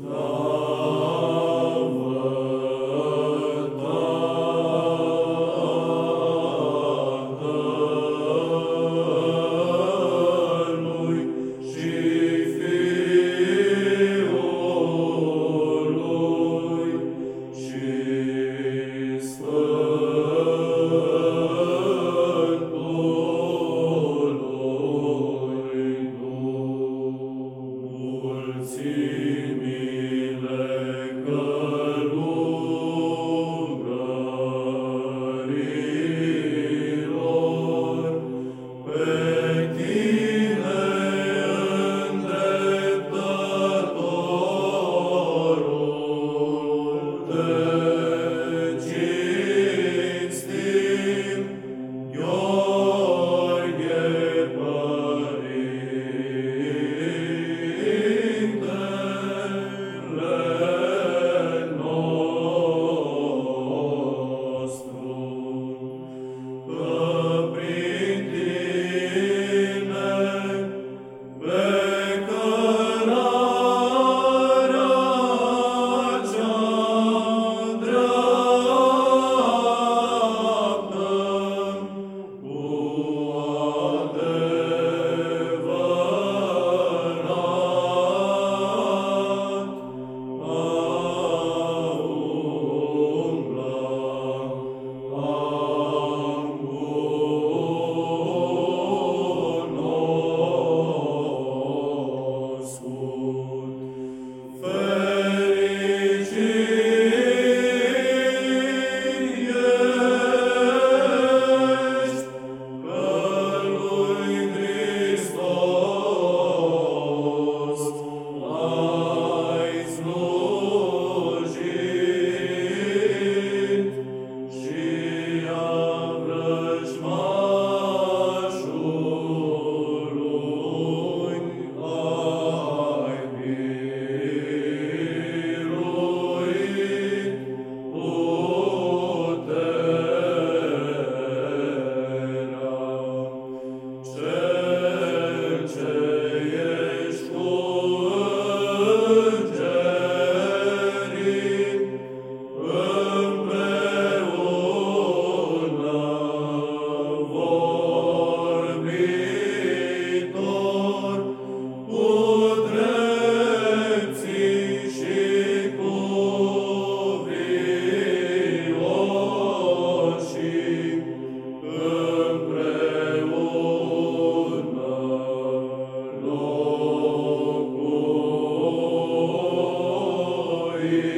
Oh Amen.